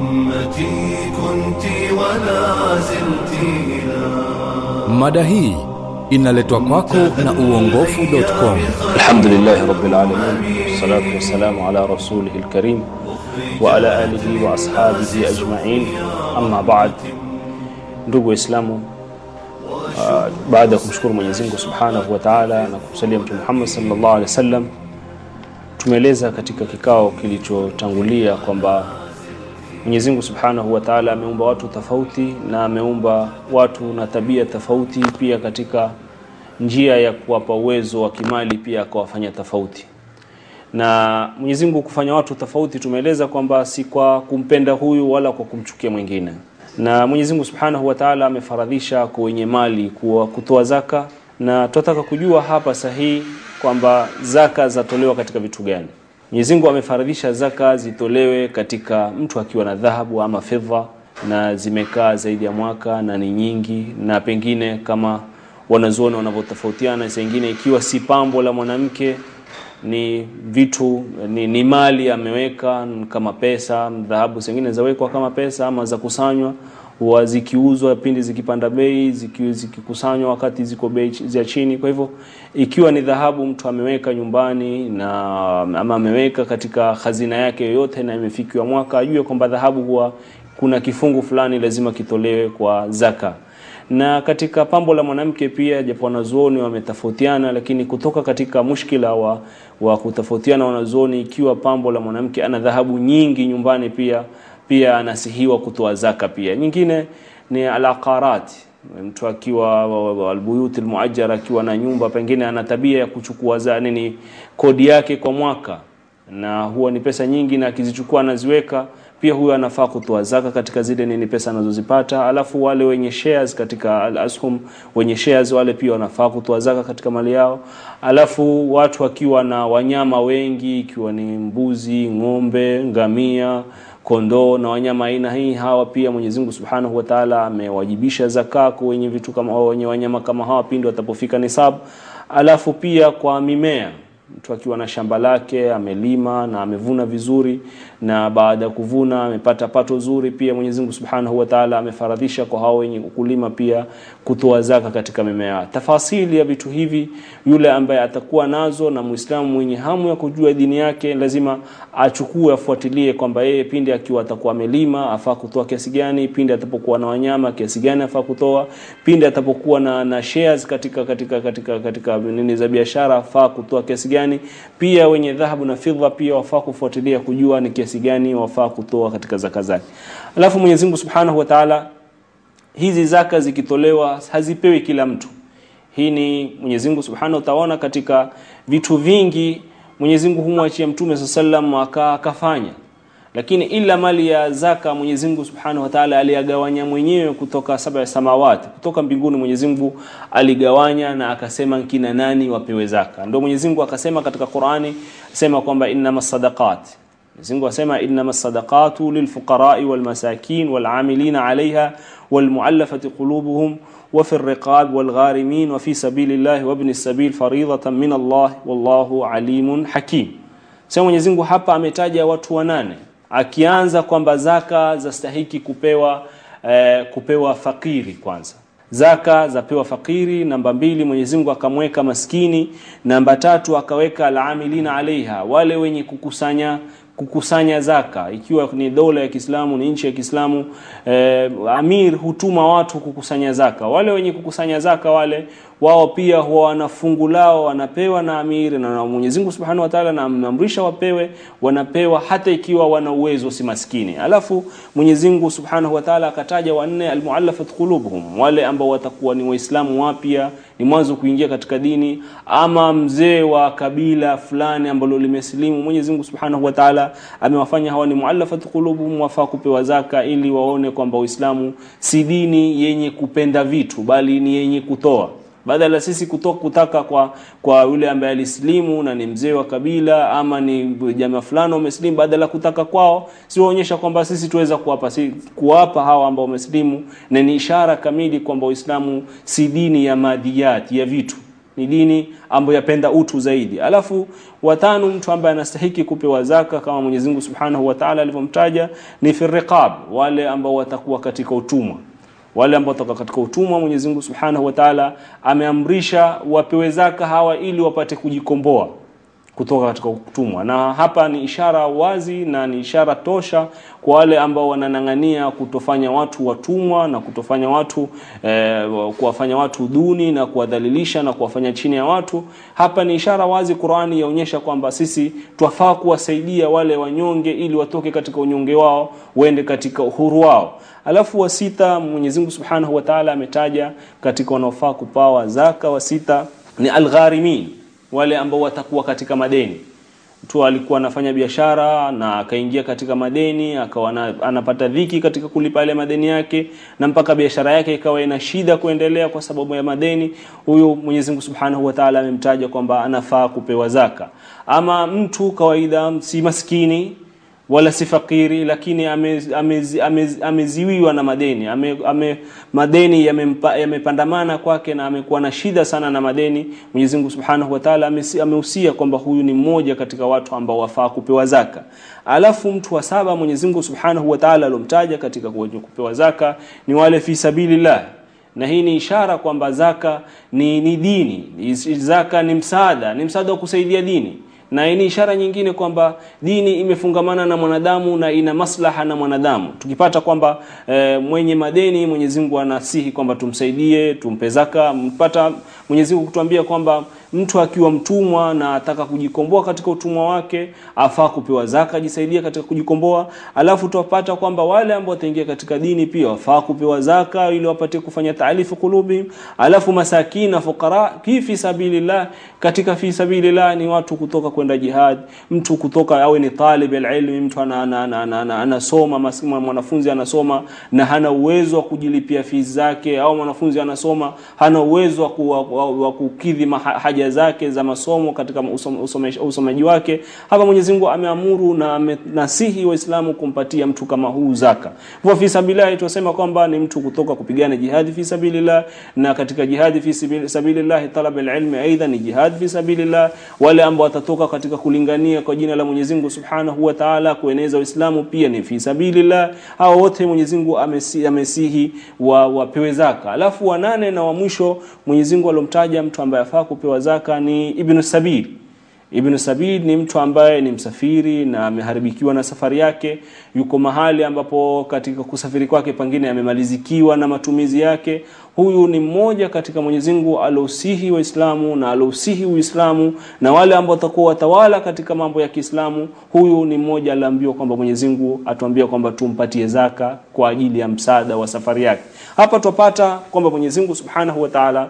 أمتي كنت ولا زلت إلى Mada hii inaletwa kwako na uongofu.com. الحمد لله رب العالمين والصلاة والسلام على رسوله الكريم وعلى آله وأصحابه أجمعين أما بعد ndugu waislamu uh, baada ya kumshukuru mwenyezi mungu subhanahu wa taala na kumsalia mtume muhammad salllah alehi wasallam tumeeleza katika kikao kilichotangulia kwamba mwenyezi mungu subhanahu wa taala ameumba watu tofauti na ameumba watu na tabia tofauti pia katika njia ya kuwapa uwezo wa kimali pia akawafanya tofauti. Na Mwenyezi Mungu kufanya watu tofauti tumeeleza kwamba si kwa kumpenda huyu wala kwa kumchukia mwingine. Na Mwenyezi Mungu Subhanahu wa Ta'ala amefaradhisha kwa wenye mali kuwa kutoa zaka. Na tunataka kujua hapa sahihi kwamba zaka zatolewa katika vitu gani Mwenyezi Mungu amefaradhisha zaka zitolewe katika mtu akiwa na dhahabu ama fedha na zimekaa zaidi ya mwaka na ni nyingi na pengine kama wanazuoni wanavyotofautiana zingine ikiwa si pambo la mwanamke ni vitu ni, ni mali ameweka kama pesa dhahabu zingine zawekwa kama pesa ama za kusanywa huwa zikiuzwa pindi zikipanda bei ziki- zikikusanywa wakati ziko bei za chini. Kwa hivyo ikiwa ni dhahabu mtu ameweka nyumbani na ama ameweka katika hazina yake yoyote na imefikiwa mwaka ajue kwamba dhahabu huwa kuna kifungu fulani lazima kitolewe kwa zaka. Na katika pambo la mwanamke pia japo wanazuoni wametofautiana lakini kutoka katika mushkila wa, wa kutofautiana wanazuoni ikiwa pambo la mwanamke ana dhahabu nyingi nyumbani pia pia anasihiwa kutoa zaka pia. Nyingine ni alaqarat. Mtu akiwa albuyut almuajjara akiwa na nyumba pengine ana tabia ya kuchukua za nini kodi yake kwa mwaka. Na huwa ni pesa nyingi na akizichukua anaziweka pia huyo anafaa kutoa zaka katika zile nini pesa anazozipata. Alafu wale wenye shares katika al-ashum wenye shares wale pia wanafaa kutoa zaka katika mali yao. Alafu watu wakiwa na wanyama wengi ikiwa ni mbuzi ng'ombe ngamia kondoo na wanyama aina hii hawa pia Mwenyezi Mungu Subhanahu wa Ta'ala amewajibisha zaka kwa wenye vitu kama wenye wanyama kama hawa pindi watapofika nisabu. alafu pia kwa mimea mtu akiwa na shamba lake amelima na amevuna vizuri na baada ya kuvuna amepata pato zuri pia Mwenyezi Mungu Subhanahu wa Ta'ala amefaradhisha kwa hao wenye kulima pia kutoa zaka katika mimea. Tafasili ya vitu hivi yule ambaye atakuwa nazo na Muislamu mwenye hamu ya kujua dini yake lazima achukue afuatilie kwamba yeye pindi akiwa atakuwa amelima afaa kutoa kiasi gani pindi atapokuwa na wanyama kiasi gani afaa kutoa pindi atapokuwa na, na shares katika katika katika katika nini za biashara afaa kutoa kiasi gani pia wenye dhahabu na fidha pia wafaa kufuatilia kujua ni kiasi gani wafaa kutoa katika zaka zake. Alafu Mwenyezi Mungu Subhanahu wa Ta'ala hizi zaka zikitolewa hazipewi kila mtu. Hii ni Mwenyezi Mungu Subhanahu wa katika vitu vingi Mwenyezi Mungu humwachia Mtume sallallahu alayhi wasallam akafanya lakini ila mali ya zaka Mwenyezi Mungu Subhanahu wa Ta'ala aliyagawanya mwenyewe kutoka saba ya samawati kutoka mbinguni. Mwenyezi Mungu aligawanya na akasema kina nani wapewe zaka. Ndio Mwenyezi Mungu akasema katika Qur'ani, sema kwamba innamas sadaqat, Mwenyezi Mungu asema innamas sadaqatu lilfuqara'i walmasakin walamilina 'alayha walmu'allafati qulubuhum wa fi riqab walgharimin wa fi sabilillahi wa ibnis sabil faridatan min Allah wallahu alimun hakim. Sema Mwenyezi Mungu hapa ametaja watu wanane akianza kwamba zaka zastahiki kupewa eh, kupewa fakiri kwanza. Zaka zapewa fakiri namba mbili Mwenyezi Mungu akamweka maskini. Namba tatu akaweka alamilina alaiha wale wenye kukusanya kukusanya zaka. Ikiwa ni dola ya Kiislamu ni nchi ya Kiislamu eh, amir hutuma watu kukusanya zaka. Wale wenye kukusanya zaka wale wao pia huwa wana fungu lao wanapewa na amiri na Mwenyezi Mungu Subhanahu wa Ta'ala na ameamrisha wapewe wanapewa hata ikiwa wana uwezo si maskini. Alafu Mwenyezi Mungu Subhanahu wa Ta'ala akataja wanne almuallafat qulubuhum wale ambao watakuwa ni waislamu wapya ni mwanzo kuingia katika dini ama mzee wa kabila fulani ambalo limesilimu. Mwenyezi Mungu Subhanahu wa Ta'ala amewafanya hawa ni muallafat qulubuhum wafaa kupewa zaka ili waone kwamba Uislamu si dini yenye kupenda vitu bali ni yenye kutoa badala sisi kutoka kutaka kwa kwa yule ambaye alislimu na ni mzee wa kabila ama ni jamaa fulani wameslimu badala kutaka kwao siwaonyesha kwamba sisi tuweza kuwapa si, kuwapa hawa ambao wameslimu na ni ishara kamili kwamba Uislamu si dini ya madiyat ya vitu. Ni dini ambayo yapenda utu zaidi. Alafu watano mtu ambaye anastahiki kupewa zaka kama Mwenyezi Mungu Subhanahu wa Ta'ala alivyomtaja ni firiqab, wale ambao watakuwa katika utumwa wale ambao watakuwa katika utumwa Mwenyezi Mungu Subhanahu wa Ta'ala ameamrisha wapewe zaka hawa ili wapate kujikomboa kutoka katika utumwa. Na hapa ni ishara wazi na ni ishara tosha kwa wale ambao wananang'ania kutofanya watu watumwa na kutofanya watu eh, kuwafanya watu duni na kuwadhalilisha na kuwafanya chini ya watu. Hapa ni ishara wazi Qur'ani yaonyesha kwamba sisi twafaa kuwasaidia wale wanyonge ili watoke katika unyonge wao wende katika uhuru wao. Alafu wa sita Mwenyezi Mungu Subhanahu wa Ta'ala ametaja katika wanaofaa kupawa zaka wa sita ni algharimin wale ambao watakuwa katika madeni. Mtu alikuwa anafanya biashara na akaingia katika madeni akawa anapata dhiki katika kulipa yale madeni yake na mpaka biashara yake ikawa ina shida kuendelea kwa sababu ya madeni huyu Mwenyezi Mungu Subhanahu wa Ta'ala amemtaja kwamba anafaa kupewa zaka. Ama mtu kawaida si maskini wala si fakiri lakini ameziwiwa ame, ame, na madeni. Ame, ame, madeni yamepandamana yamepandamana kwake na amekuwa na shida sana na madeni. Mwenyezi Mungu Subhanahu wa Ta'ala amehusia kwamba huyu ni mmoja katika watu ambao wafaa kupewa zaka. Alafu mtu wa saba Mwenyezi Mungu Subhanahu wa Ta'ala alomtaja katika kupewa zaka ni wale fi sabilillah. Na hii ni ishara kwamba zaka ni, ni dini. Zaka ni msaada ni msaada wa kusaidia dini na ni ishara nyingine kwamba dini imefungamana na mwanadamu na ina maslaha na mwanadamu. Tukipata kwamba e, mwenye madeni Mwenyezi Mungu anasihi kwamba tumsaidie tumpe zaka mpata Mwenyezi Mungu kutuambia kwamba mtu akiwa mtumwa na ataka kujikomboa katika utumwa wake afaa kupewa zaka jisaidia katika kujikomboa alafu tupata kwamba wale ambao wataingia katika dini pia wafaa kupewa zaka ili wapate kufanya taalifu kulubi. alafu masakina fuqara fi sabilillah katika fi sabilillah ni watu kutoka kwenda jihad mtu kutoka awe ni talib alilmi mtu ana- ana- ana- ana- ana- anasoma mwanafunzi anasoma na hana uwezo wa kujilipia fees zake au mwanafunzi anasoma hana uwezo wa, ku, wa, wa, wa kukidhi maha- haja zake za masomo katika usom- usome- usomaji wake hapa Mwenyezi Mungu ameamuru na amenasihi waislamu kumpatia mtu kama huu zaka. Kwa fi sabilillah tunasema kwamba ni mtu kutoka kupigana jihadi fi sabilillah na katika jihadi fi sabil- sabilillah talab alilmi aidha ni jihad fi sabilillah. Wale ambao watatoka katika kulingania kwa jina la Mwenyezi Mungu Subhanahu wa Ta'ala kueneza Uislamu pia ni fi sabilillah. Hao wote Mwenyezi Mungu amesi, amesihi wa wapewe zaka. Alafu wa nane na wa mwisho Mwenyezi Mungu alomtaja mtu ambaye afaa kupewa zaka ni Ibn Sabil Ibn Sabil ni mtu ambaye ni msafiri na ameharibikiwa na safari yake, yuko mahali ambapo katika kusafiri kwake pengine amemalizikiwa na matumizi yake. Huyu ni mmoja katika Mwenyezi Mungu alousihi Waislamu na alousihi Uislamu na wale ambao watakuwa watawala katika mambo ya Kiislamu. Huyu ni mmoja aliambiwa kwamba Mwenyezi Mungu atuambia kwamba tumpatie zaka kwa ajili ya msaada wa safari yake. Hapa tupata kwamba Mwenyezi Mungu Subhanahu wa Ta'ala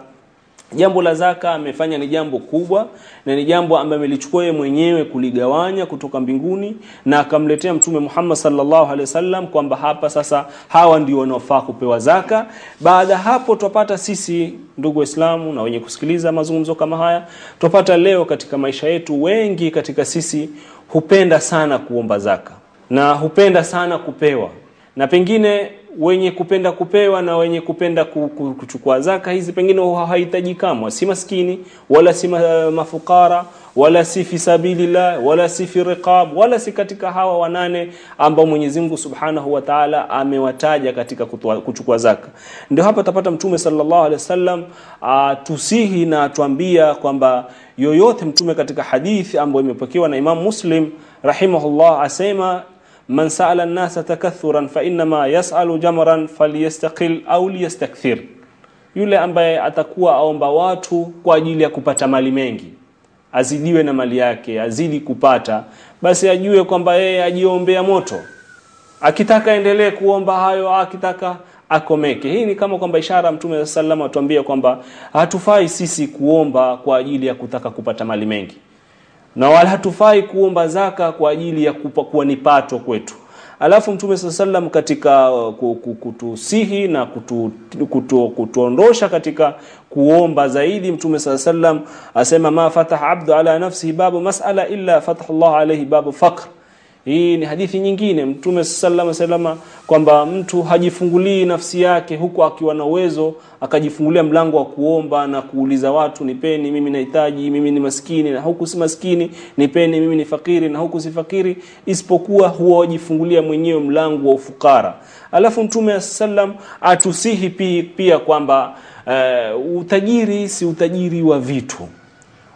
Jambo la zaka amefanya ni jambo kubwa na ni jambo ambalo amelichukua yeye mwenyewe kuligawanya kutoka mbinguni na akamletea Mtume Muhammad sallallahu alaihi wasallam kwamba hapa sasa hawa ndio wanaofaa kupewa zaka. Baada hapo twapata sisi ndugu Waislamu na wenye kusikiliza mazungumzo kama haya, twapata leo katika maisha yetu wengi katika sisi hupenda sana kuomba zaka na hupenda sana kupewa na pengine wenye kupenda kupewa na wenye kupenda ku- ku- kuchukua zaka hizi pengine hawahitaji kamwa, si maskini wala si mafukara wala si fi wala si fi riqab wala si katika hawa wanane ambao Mwenyezi Mungu Subhanahu wa Ta'ala amewataja katika kuchukua zaka. Ndio hapa tapata Mtume sallallahu alaihi wasallam tusihi na atuambia kwamba yoyote Mtume katika hadithi ambayo imepokewa na Imam Muslim rahimahullah asema man sa'ala an-nasa takathuran fa inma yas'alu jamran falyastaqil au liyastakthir. Yule ambaye atakuwa aomba watu kwa ajili ya kupata mali mengi azidiwe na mali yake azidi kupata basi ajue kwamba yeye ajiombea moto. Akitaka endelee kuomba hayo akitaka akomeke. Hii ni kama kwamba ishara mtume sallallahu atuambia kwamba hatufai sisi kuomba kwa ajili ya kutaka kupata mali mengi na wala hatufai kuomba zaka kwa ajili ya kupa, kuwa ni pato kwetu. Alafu mtume saa sallam katika uh, ku- ku- kutusihi na kutu, kutu, kutuondosha katika kuomba zaidi mtume saa sallam asema ma fataha abdu ala nafsihi babu masala illa fataha llahu alaihi babu faqr hii ni hadithi nyingine mtume sallallahu alaihi wasallam kwamba mtu hajifungulii nafsi yake huku akiwa na uwezo akajifungulia mlango wa kuomba na kuuliza watu nipeni mimi nahitaji mimi ni maskini na huku si maskini nipeni mimi ni fakiri na huku si fakiri isipokuwa huwa wajifungulia mwenyewe mlango wa ufukara. Alafu mtume sallam atusihi pia kwamba uh, utajiri si utajiri wa vitu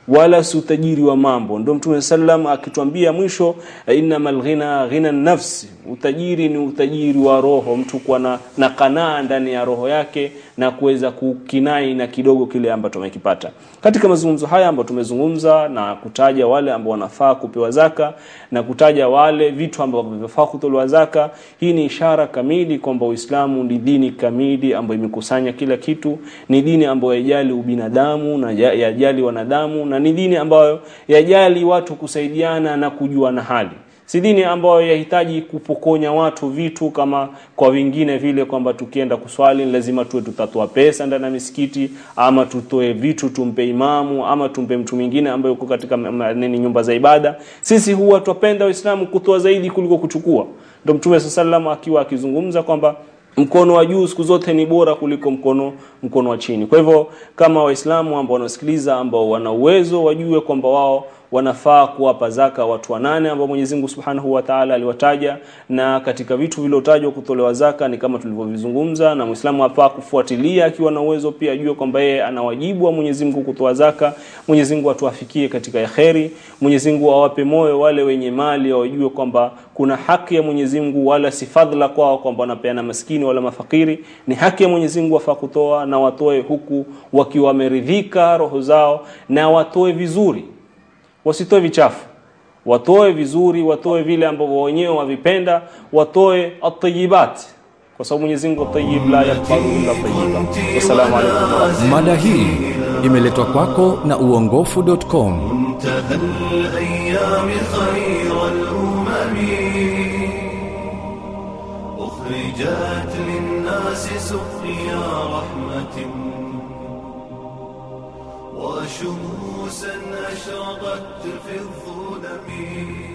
wala si utajiri wa mambo. Ndio mtume sallam akituambia mwisho innamal ghina ghina nafsi. Utajiri ni utajiri wa roho. Mtu kuwa na, na kanaa ndani ya roho yake na kuweza kukinai na kidogo kile ambacho wamekipata. katika mazungumzo haya ambayo tumezungumza na kutaja wale ambao wanafaa kupewa zaka na kutaja wale vitu ambavyo vinafaa kutolewa zaka hii ni ishara kamili kwamba Uislamu ni dini kamili ambayo imekusanya kila kitu ni dini ambayo yajali ubinadamu na yajali wanadamu na ni dini ambayo yajali watu kusaidiana na kujua na hali si dini ambayo yahitaji kupokonya watu vitu kama kwa wengine vile kwamba tukienda kuswali lazima tuwe tutatoa pesa ndani ya misikiti ama tutoe vitu tumpe imamu ama tumpe mtu mwingine ambaye yuko katika nini nyumba za ibada. Sisi huwa twapenda waislamu kutoa zaidi kuliko kuchukua. Ndio mtume sallallahu akiwa akizungumza kwamba mkono wa juu siku zote ni bora kuliko mkono mkono wa chini. Kwa hivyo kama waislamu ambao wanasikiliza ambao wana uwezo wajue kwamba wao wanafaa kuwapa zaka watu wanane ambao Mwenyezi Mungu Subhanahu wa Ta'ala aliwataja. Na katika vitu vilivyotajwa kutolewa zaka ni kama tulivyovizungumza na Muislamu hapa kufuatilia akiwa na uwezo pia ajue kwamba yeye ana wajibu wa Mwenyezi Mungu kutoa zaka. Mwenyezi Mungu atuafikie katika yaheri Mwenyezi Mungu awape moyo wale wenye mali wajue kwamba kuna haki ya Mwenyezi Mungu wala si fadhila kwao kwamba wanapeana maskini wala mafakiri. Ni haki ya Mwenyezi Mungu wafaa kutoa na watoe huku wakiwa wameridhika roho zao na watoe vizuri wasitoe vichafu watoe vizuri watoe vile ambavyo wenyewe wavipenda watoe at-tayyibat kwa sababu Mwenyezi Mungu at-tayyib la yaqbalu illa tayyiba wassalamu alaykum wa rahmatullahi Mada hii imeletwa kwako na uongofu.com. منتهى الأيام خير الأمم أخرجت للناس سقيا رحمة وشموسا أشرقت في الظلم